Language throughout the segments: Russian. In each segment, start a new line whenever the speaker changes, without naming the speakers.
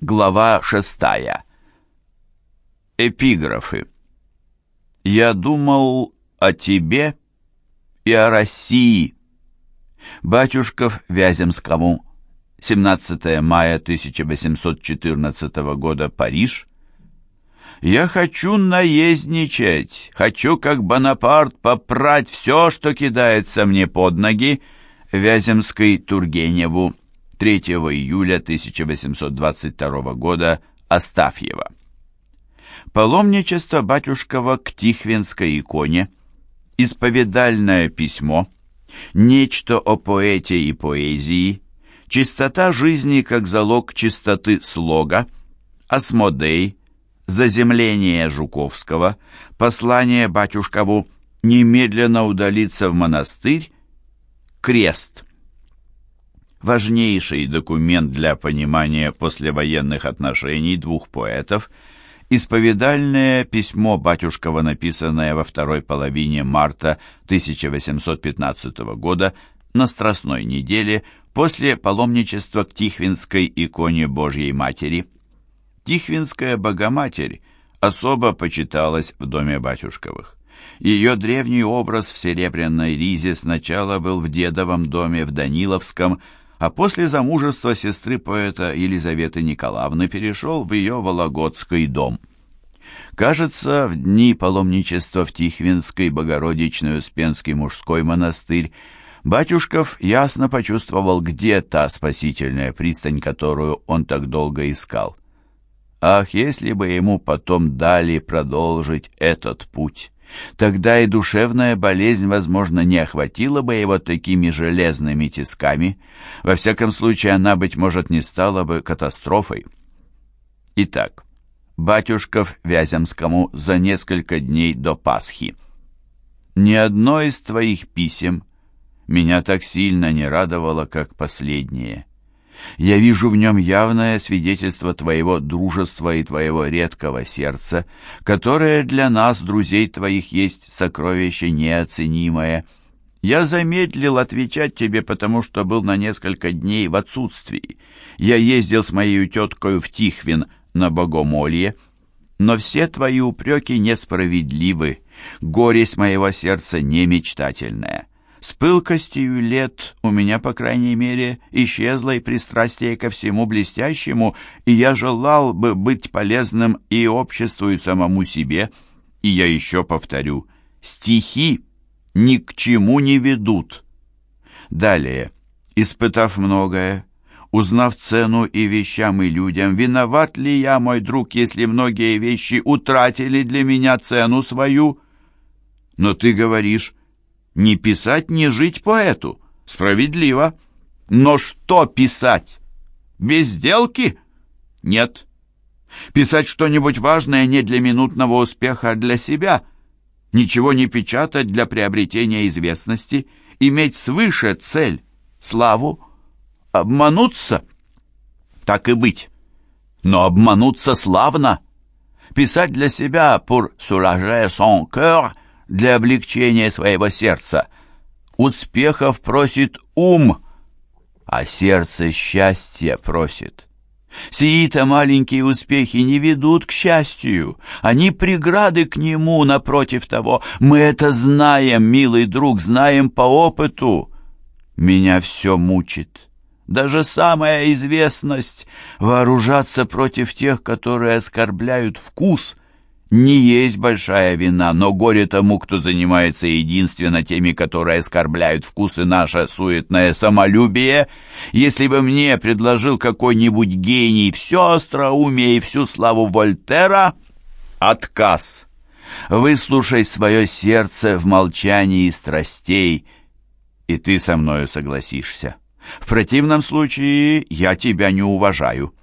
Глава шестая. Эпиграфы. Я думал о тебе и о России. Батюшков Вяземскому. 17 мая 1814 года. Париж. Я хочу наездничать, хочу, как Бонапарт, попрать все, что кидается мне под ноги. Вяземской Тургеневу. 3 июля 1822 года Астафьева. Паломничество батюшкова к Тихвинской иконе, исповедальное письмо, нечто о поэте и поэзии, чистота жизни как залог чистоты слога, осмодей, заземление Жуковского, послание батюшкову немедленно удалиться в монастырь, крест – важнейший документ для понимания послевоенных отношений двух поэтов, исповедальное письмо Батюшкова, написанное во второй половине марта 1815 года на Страстной неделе после паломничества к Тихвинской иконе Божьей Матери. Тихвинская Богоматерь особо почиталась в доме Батюшковых. Ее древний образ в серебряной ризе сначала был в дедовом доме в Даниловском, а после замужества сестры поэта Елизаветы Николаевны перешел в ее Вологодский дом. Кажется, в дни паломничества в Тихвинский Богородичный Успенский мужской монастырь Батюшков ясно почувствовал, где та спасительная пристань, которую он так долго искал. Ах, если бы ему потом дали продолжить этот путь! Тогда и душевная болезнь, возможно, не охватила бы его такими железными тисками. Во всяком случае, она, быть может, не стала бы катастрофой. Итак, батюшков Вяземскому за несколько дней до Пасхи. «Ни одно из твоих писем меня так сильно не радовало, как последнее. Я вижу в нем явное свидетельство твоего дружества и твоего редкого сердца, которое для нас, друзей твоих, есть сокровище неоценимое. Я замедлил отвечать тебе, потому что был на несколько дней в отсутствии. Я ездил с моей теткой в Тихвин на Богомолье, но все твои упреки несправедливы, горесть моего сердца не мечтательная. С пылкостью лет у меня, по крайней мере, исчезло и пристрастие ко всему блестящему, и я желал бы быть полезным и обществу, и самому себе. И я еще повторю, стихи ни к чему не ведут. Далее, испытав многое, узнав цену и вещам, и людям, виноват ли я, мой друг, если многие вещи утратили для меня цену свою? Но ты говоришь, не писать, не жить поэту. Справедливо. Но что писать? Без сделки? Нет. Писать что-нибудь важное не для минутного успеха, а для себя. Ничего не печатать для приобретения известности. Иметь свыше цель, славу. Обмануться? Так и быть. Но обмануться славно. Писать для себя pour soulager son cœur – для облегчения своего сердца. Успехов просит ум, а сердце счастья просит. Сии-то маленькие успехи не ведут к счастью, они преграды к нему, напротив того. Мы это знаем, милый друг, знаем по опыту. Меня все мучит. Даже самая известность — вооружаться против тех, которые оскорбляют вкус — не есть большая вина, но горе тому, кто занимается единственно теми, которые оскорбляют вкусы наше суетное самолюбие. Если бы мне предложил какой-нибудь гений все остроумие и всю славу Вольтера, отказ. Выслушай свое сердце в молчании страстей, и ты со мною согласишься. В противном случае я тебя не уважаю.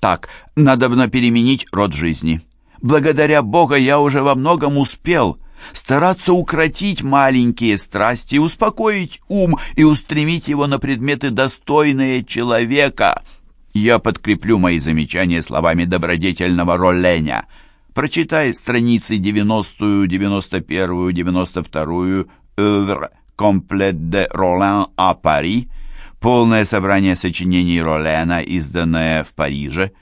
Так, надо бы переменить род жизни». Благодаря Бога я уже во многом успел стараться укротить маленькие страсти, успокоить ум и устремить его на предметы, достойные человека. Я подкреплю мои замечания словами добродетельного Ролленя. Прочитай страницы 90, 91, 92 «Œuvre complète de Rollin à Paris», полное собрание сочинений Роллена, изданное в Париже,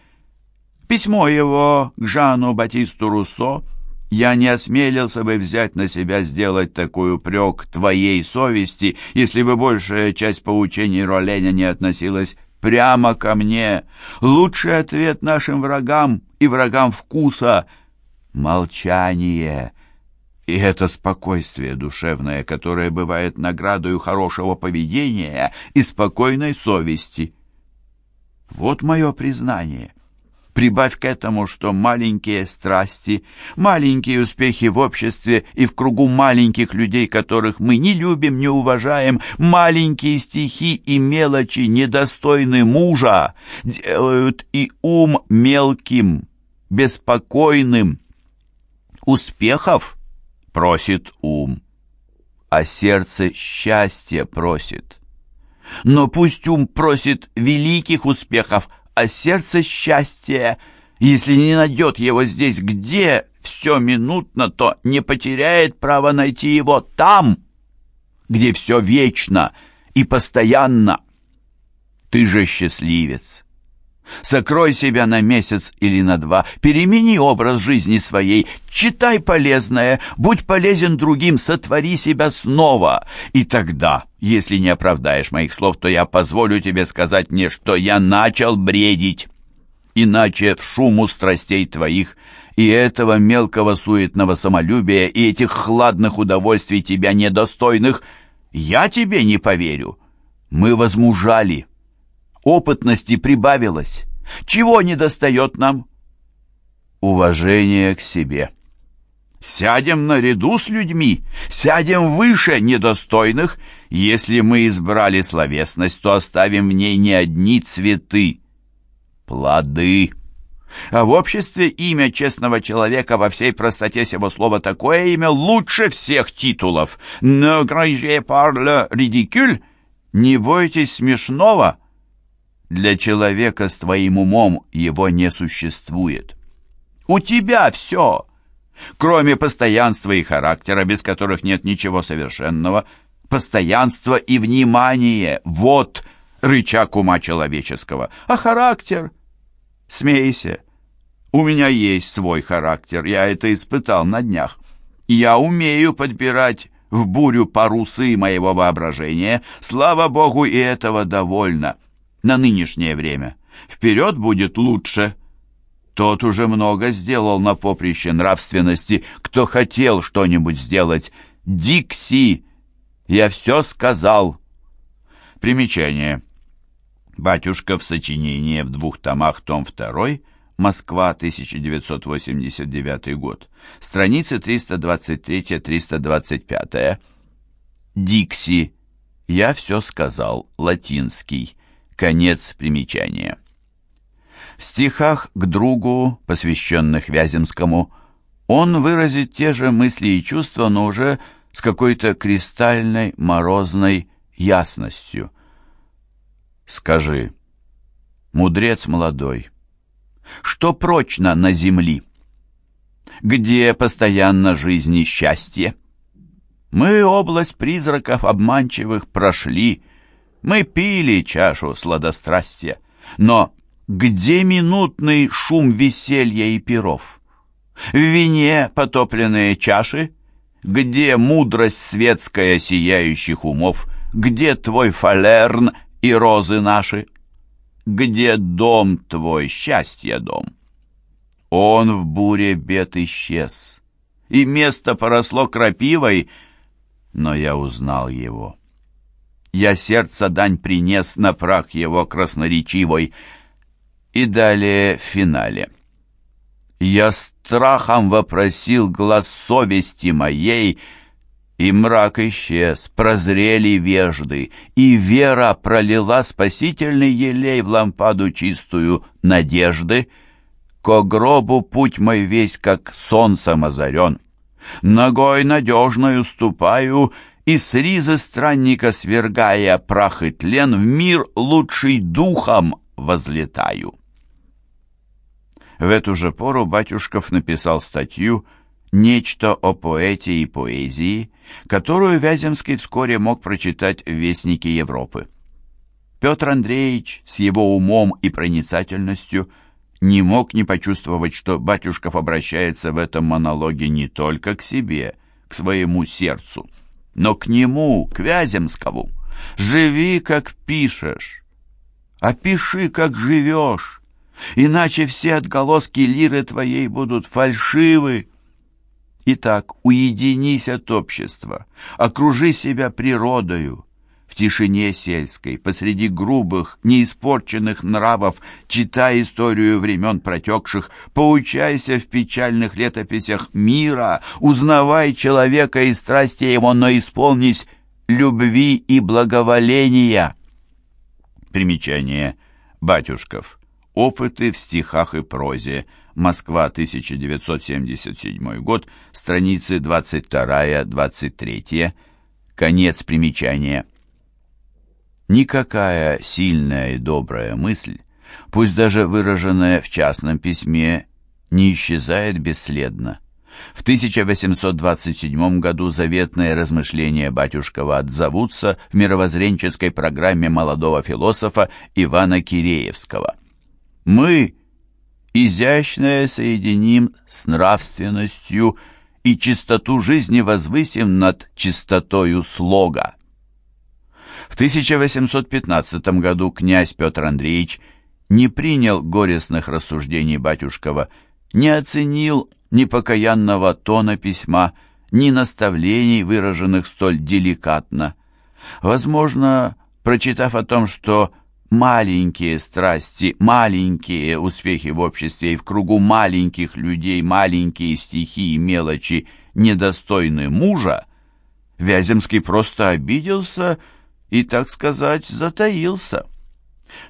Письмо его к Жану Батисту Руссо я не осмелился бы взять на себя сделать такой упрек твоей совести, если бы большая часть поучений Роленя не относилась прямо ко мне. Лучший ответ нашим врагам и врагам вкуса — молчание. И это спокойствие душевное, которое бывает наградою хорошего поведения и спокойной совести. Вот мое признание — Прибавь к этому, что маленькие страсти, маленькие успехи в обществе и в кругу маленьких людей, которых мы не любим, не уважаем, маленькие стихи и мелочи, недостойны мужа, делают и ум мелким, беспокойным. Успехов просит ум, а сердце счастья просит. Но пусть ум просит великих успехов, а сердце счастья, если не найдет его здесь, где все минутно, то не потеряет право найти его там, где все вечно и постоянно. Ты же счастливец. Сокрой себя на месяц или на два, перемени образ жизни своей, читай полезное, будь полезен другим, сотвори себя снова. И тогда, если не оправдаешь моих слов, то я позволю тебе сказать мне, что я начал бредить. Иначе в шуму страстей твоих и этого мелкого суетного самолюбия и этих хладных удовольствий тебя недостойных я тебе не поверю. Мы возмужали» опытности прибавилось. Чего не достает нам? Уважение к себе. Сядем наряду с людьми, сядем выше недостойных. Если мы избрали словесность, то оставим в ней не одни цветы, плоды. А в обществе имя честного человека во всей простоте сего слова такое имя лучше всех титулов. «Ne grigez par le ridicule» — «Не бойтесь смешного», для человека с твоим умом его не существует. У тебя все, кроме постоянства и характера, без которых нет ничего совершенного, постоянство и внимание — вот рычаг ума человеческого. А характер? Смейся. У меня есть свой характер, я это испытал на днях. Я умею подбирать в бурю парусы моего воображения. Слава Богу, и этого довольно на нынешнее время. Вперед будет лучше. Тот уже много сделал на поприще нравственности, кто хотел что-нибудь сделать. Дикси, я все сказал. Примечание. Батюшка в сочинении в двух томах, том 2, Москва, 1989 год. Страницы 323-325. Дикси. Я все сказал. Латинский. Конец примечания. В стихах к другу, посвященных Вяземскому, он выразит те же мысли и чувства, но уже с какой-то кристальной, морозной ясностью. Скажи, мудрец молодой, что прочно на земли? Где постоянно жизни счастье? Мы область призраков обманчивых прошли, мы пили чашу сладострастия, но где минутный шум веселья и перов? В вине потопленные чаши? Где мудрость светская сияющих умов? Где твой фалерн и розы наши? Где дом твой, счастье дом? Он в буре бед исчез, и место поросло крапивой, но я узнал его я сердце дань принес на прах его красноречивой. И далее в финале. Я страхом вопросил глаз совести моей, и мрак исчез, прозрели вежды, и вера пролила спасительный елей в лампаду чистую надежды. Ко гробу путь мой весь, как солнцем озарен. Ногой надежною ступаю — и с ризы странника свергая прах и тлен, в мир лучший духом возлетаю. В эту же пору Батюшков написал статью «Нечто о поэте и поэзии», которую Вяземский вскоре мог прочитать в Вестнике Европы. Петр Андреевич с его умом и проницательностью не мог не почувствовать, что Батюшков обращается в этом монологе не только к себе, к своему сердцу, но к нему, к Вяземскову. «Живи, как пишешь, опиши, как живешь, иначе все отголоски лиры твоей будут фальшивы». Итак, уединись от общества, окружи себя природою, тишине сельской, посреди грубых, неиспорченных нравов, читай историю времен протекших, поучайся в печальных летописях мира, узнавай человека и страсти его, но исполнись любви и благоволения. Примечание. Батюшков. Опыты в стихах и прозе. Москва, 1977 год, страницы 22-23. Конец примечания. Никакая сильная и добрая мысль, пусть даже выраженная в частном письме, не исчезает бесследно. В 1827 году заветные размышления Батюшкова отзовутся в мировоззренческой программе молодого философа Ивана Киреевского. «Мы изящное соединим с нравственностью и чистоту жизни возвысим над чистотою слога». В 1815 году князь Петр Андреевич не принял горестных рассуждений батюшкова, не оценил ни покаянного тона письма, ни наставлений, выраженных столь деликатно. Возможно, прочитав о том, что маленькие страсти, маленькие успехи в обществе и в кругу маленьких людей, маленькие стихи и мелочи недостойны мужа, Вяземский просто обиделся и, так сказать, затаился.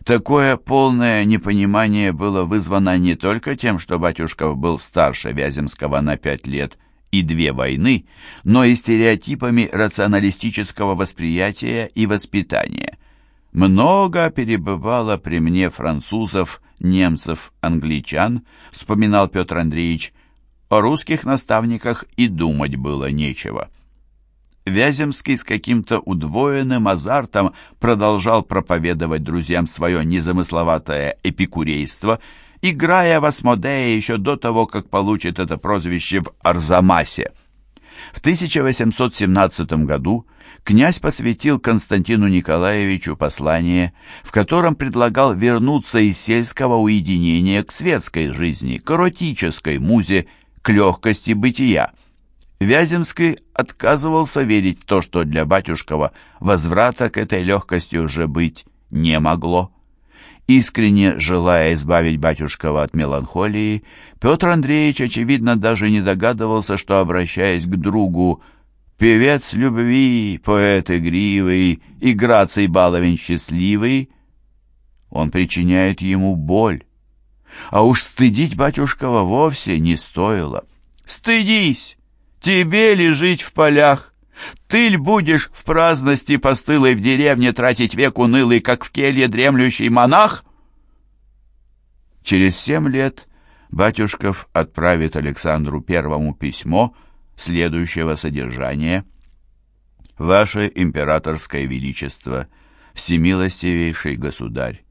Такое полное непонимание было вызвано не только тем, что батюшков был старше Вяземского на пять лет и две войны, но и стереотипами рационалистического восприятия и воспитания. «Много перебывало при мне французов, немцев, англичан», вспоминал Петр Андреевич, о русских наставниках и думать было нечего. Вяземский с каким-то удвоенным азартом продолжал проповедовать друзьям свое незамысловатое эпикурейство, играя в Асмодея еще до того, как получит это прозвище в Арзамасе. В 1817 году князь посвятил Константину Николаевичу послание, в котором предлагал вернуться из сельского уединения к светской жизни, к эротической музе, к легкости бытия. Вяземский отказывался верить в то, что для батюшкова возврата к этой легкости уже быть не могло. Искренне желая избавить батюшкова от меланхолии, Петр Андреевич, очевидно, даже не догадывался, что, обращаясь к другу, «Певец любви, поэт игривый, и граций баловень счастливый», он причиняет ему боль. А уж стыдить батюшкова вовсе не стоило. «Стыдись! Тебе ли жить в полях? Ты ль будешь в праздности постылой в деревне тратить век унылый, как в келье дремлющий монах? Через семь лет Батюшков отправит Александру Первому письмо следующего содержания. «Ваше императорское величество, всемилостивейший государь,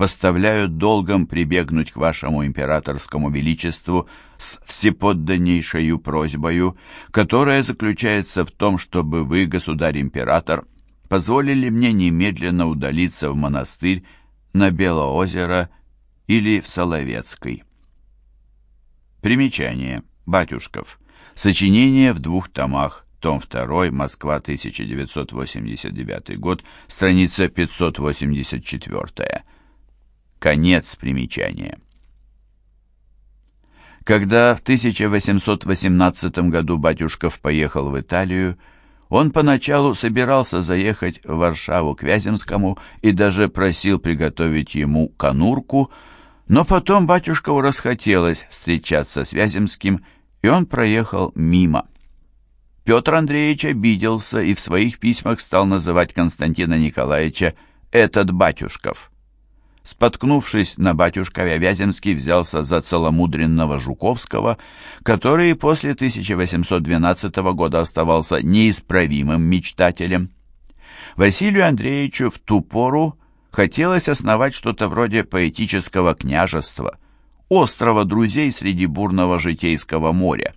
поставляют долгом прибегнуть к вашему императорскому величеству с всеподданнейшою просьбою, которая заключается в том, чтобы вы, государь-император, позволили мне немедленно удалиться в монастырь на Белоозеро или в Соловецкой. Примечание. Батюшков. Сочинение в двух томах. Том 2. Москва, 1989 год. Страница 584. Конец примечания. Когда в 1818 году Батюшков поехал в Италию, он поначалу собирался заехать в Варшаву к Вяземскому и даже просил приготовить ему конурку, но потом Батюшкову расхотелось встречаться с Вяземским, и он проехал мимо. Петр Андреевич обиделся и в своих письмах стал называть Константина Николаевича «этот Батюшков». Споткнувшись на батюшкове, Вяземский взялся за целомудренного Жуковского, который после 1812 года оставался неисправимым мечтателем. Василию Андреевичу в ту пору хотелось основать что-то вроде поэтического княжества, острова друзей среди бурного житейского моря.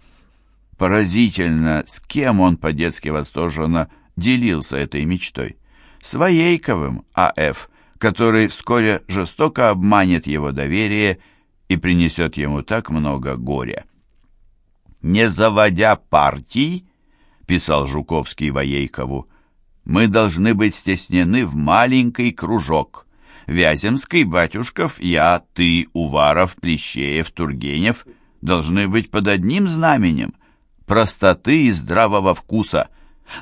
Поразительно, с кем он по-детски восторженно делился этой мечтой. С Воейковым, А.Ф., который вскоре жестоко обманет его доверие и принесет ему так много горя. «Не заводя партий», — писал Жуковский Воейкову, мы должны быть стеснены в маленький кружок. Вяземский, Батюшков, я, ты, Уваров, Плещеев, Тургенев должны быть под одним знаменем простоты и здравого вкуса.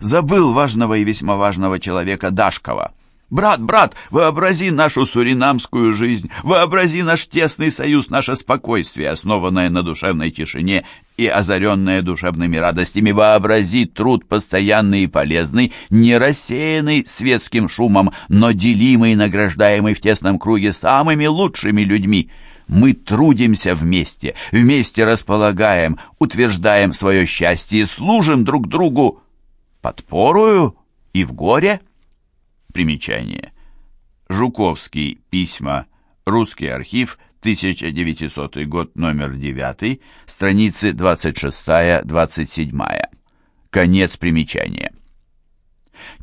Забыл важного и весьма важного человека Дашкова. Брат, брат, вообрази нашу суринамскую жизнь, вообрази наш тесный союз, наше спокойствие, основанное на душевной тишине и озаренное душевными радостями. Вообрази труд постоянный и полезный, не рассеянный светским шумом, но делимый и награждаемый в тесном круге самыми лучшими людьми. Мы трудимся вместе, вместе располагаем, утверждаем свое счастье, служим друг другу подпорую и в горе. Примечание. Жуковский. Письма. Русский архив. 1900 год, номер 9, страницы 26-27. Конец примечания.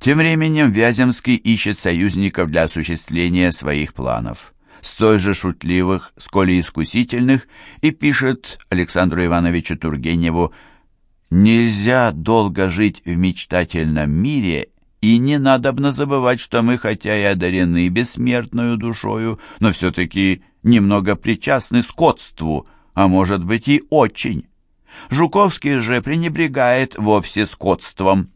Тем временем Вяземский ищет союзников для осуществления своих планов. Столь же шутливых, сколь и искусительных, и пишет Александру Ивановичу Тургеневу «Нельзя долго жить в мечтательном мире и не надобно забывать, что мы, хотя и одарены бессмертную душою, но все-таки немного причастны скотству, а может быть и очень. Жуковский же пренебрегает вовсе скотством.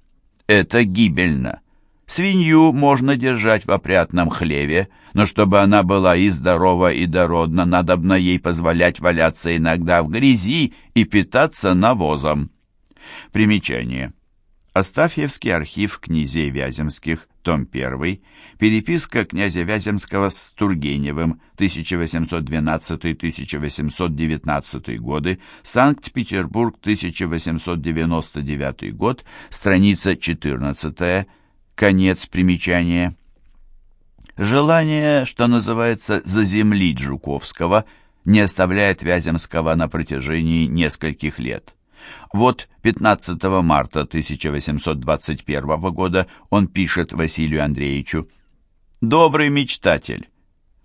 Это гибельно. Свинью можно держать в опрятном хлеве, но чтобы она была и здорова, и дородна, надобно ей позволять валяться иногда в грязи и питаться навозом. Примечание. Астафьевский архив князей Вяземских, том 1, переписка князя Вяземского с Тургеневым, 1812-1819 годы, Санкт-Петербург, 1899 год, страница 14, конец примечания. Желание, что называется, заземлить Жуковского, не оставляет Вяземского на протяжении нескольких лет. Вот 15 марта 1821 года он пишет Василию Андреевичу «Добрый мечтатель,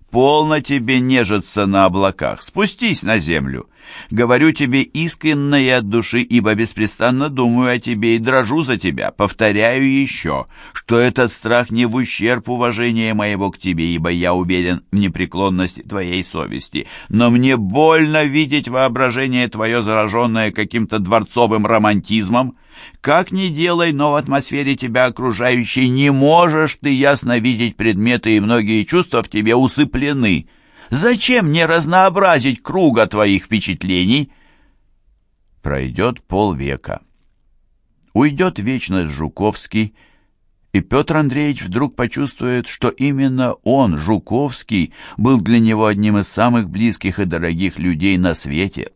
Полно тебе нежиться на облаках, спустись на землю. Говорю тебе искренне и от души, ибо беспрестанно думаю о тебе и дрожу за тебя. Повторяю еще, что этот страх не в ущерб уважения моего к тебе, ибо я уверен в непреклонности твоей совести. Но мне больно видеть воображение твое, зараженное каким-то дворцовым романтизмом, как ни делай, но в атмосфере тебя окружающей не можешь ты ясно видеть предметы, и многие чувства в тебе усыплены. Зачем не разнообразить круга твоих впечатлений? Пройдет полвека. Уйдет вечность Жуковский, и Петр Андреевич вдруг почувствует, что именно он, Жуковский, был для него одним из самых близких и дорогих людей на свете.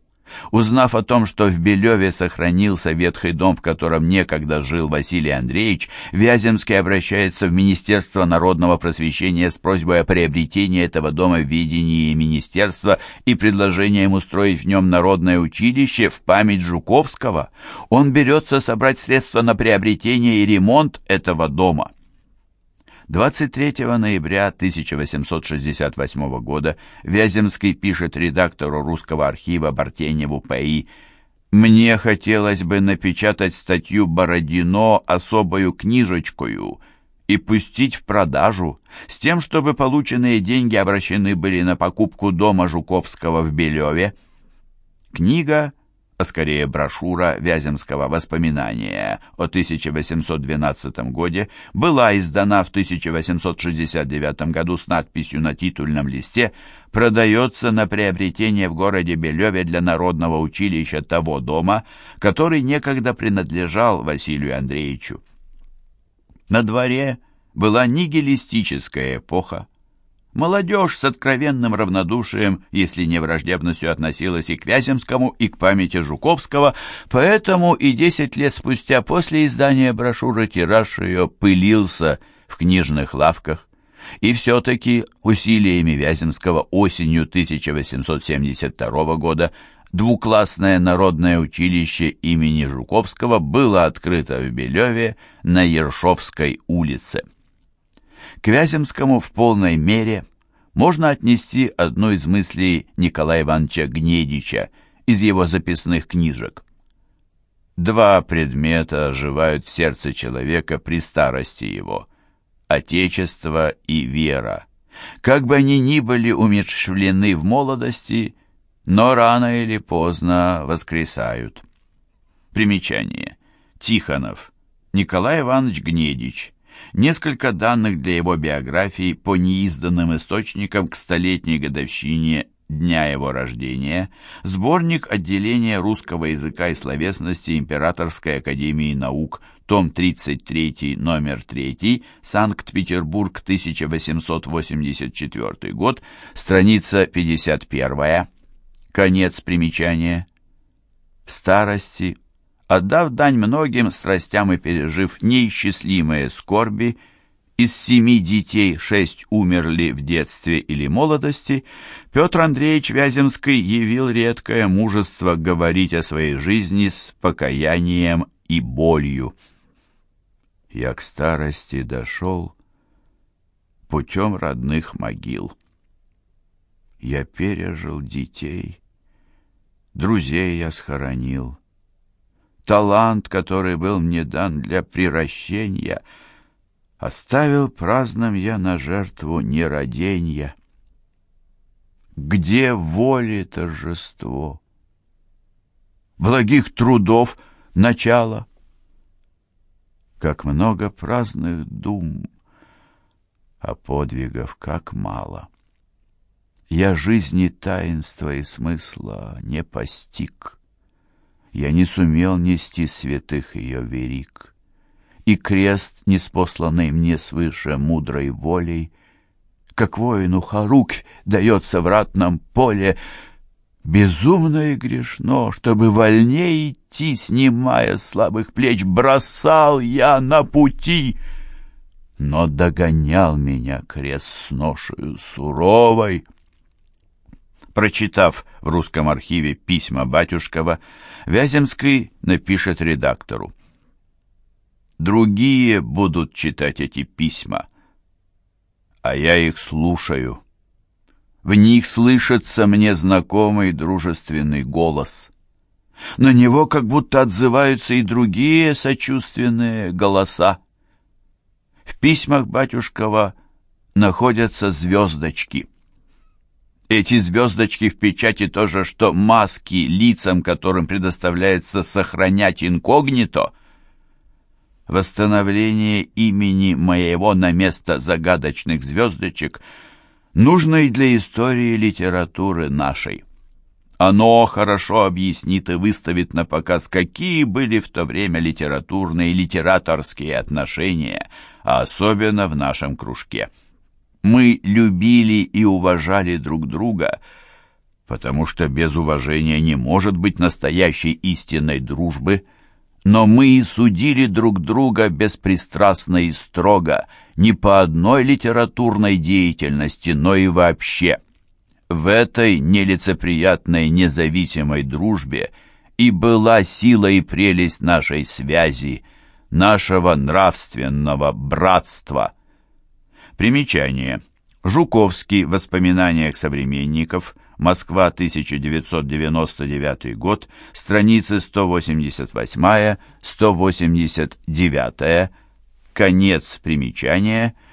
Узнав о том, что в Белеве сохранился ветхий дом, в котором некогда жил Василий Андреевич, Вяземский обращается в Министерство народного просвещения с просьбой о приобретении этого дома в видении министерства и предложением устроить в нем народное училище в память Жуковского. Он берется собрать средства на приобретение и ремонт этого дома. 23 ноября 1868 года Вяземский пишет редактору русского архива Бартеневу П.И. «Мне хотелось бы напечатать статью Бородино особою книжечкою и пустить в продажу, с тем, чтобы полученные деньги обращены были на покупку дома Жуковского в Белеве». Книга а скорее брошюра Вяземского «Воспоминания» о 1812 годе, была издана в 1869 году с надписью на титульном листе «Продается на приобретение в городе Белеве для Народного училища того дома, который некогда принадлежал Василию Андреевичу». На дворе была нигилистическая эпоха, Молодежь с откровенным равнодушием, если не враждебностью, относилась и к Вяземскому, и к памяти Жуковского, поэтому и десять лет спустя после издания брошюры тираж ее пылился в книжных лавках. И все-таки усилиями Вяземского осенью 1872 года двуклассное народное училище имени Жуковского было открыто в Белеве на Ершовской улице. К Вяземскому в полной мере можно отнести одну из мыслей Николая Ивановича Гнедича из его записных книжек. Два предмета оживают в сердце человека при старости его – отечество и вера. Как бы они ни были умерщвлены в молодости, но рано или поздно воскресают. Примечание. Тихонов. Николай Иванович Гнедич. Несколько данных для его биографии по неизданным источникам к столетней годовщине дня его рождения, сборник отделения русского языка и словесности Императорской академии наук, том 33, номер 3, Санкт-Петербург, 1884 год, страница 51, конец примечания. В старости, отдав дань многим страстям и пережив неисчислимые скорби, из семи детей шесть умерли в детстве или молодости, Петр Андреевич Вяземский явил редкое мужество говорить о своей жизни с покаянием и болью. Я к старости дошел путем родных могил. Я пережил детей, друзей я схоронил. Талант, который был мне дан для приращения — Оставил праздным я на жертву нераденья. Где воли торжество? Благих трудов начало. Как много праздных дум, а подвигов как мало. Я жизни таинства и смысла не постиг. Я не сумел нести святых ее верик и крест, неспосланный мне свыше мудрой волей, как воину Харуквь дается в ратном поле, безумно и грешно, чтобы вольнее идти, снимая слабых плеч, бросал я на пути, но догонял меня крест с ношею суровой. Прочитав в русском архиве письма батюшкова, Вяземский напишет редактору. Другие будут читать эти письма, а я их слушаю. В них слышится мне знакомый дружественный голос. На него как будто отзываются и другие сочувственные голоса. В письмах батюшкова находятся звездочки. Эти звездочки в печати то же, что маски лицам, которым предоставляется сохранять инкогнито — восстановление имени моего на место загадочных звездочек нужно и для истории литературы нашей. Оно хорошо объяснит и выставит на показ, какие были в то время литературные и литераторские отношения, а особенно в нашем кружке. Мы любили и уважали друг друга, потому что без уважения не может быть настоящей истинной дружбы – но мы и судили друг друга беспристрастно и строго, не по одной литературной деятельности, но и вообще. В этой нелицеприятной независимой дружбе и была сила и прелесть нашей связи, нашего нравственного братства. Примечание. Жуковский. В воспоминаниях современников. Москва, 1999 год, страницы 188-189, конец примечания,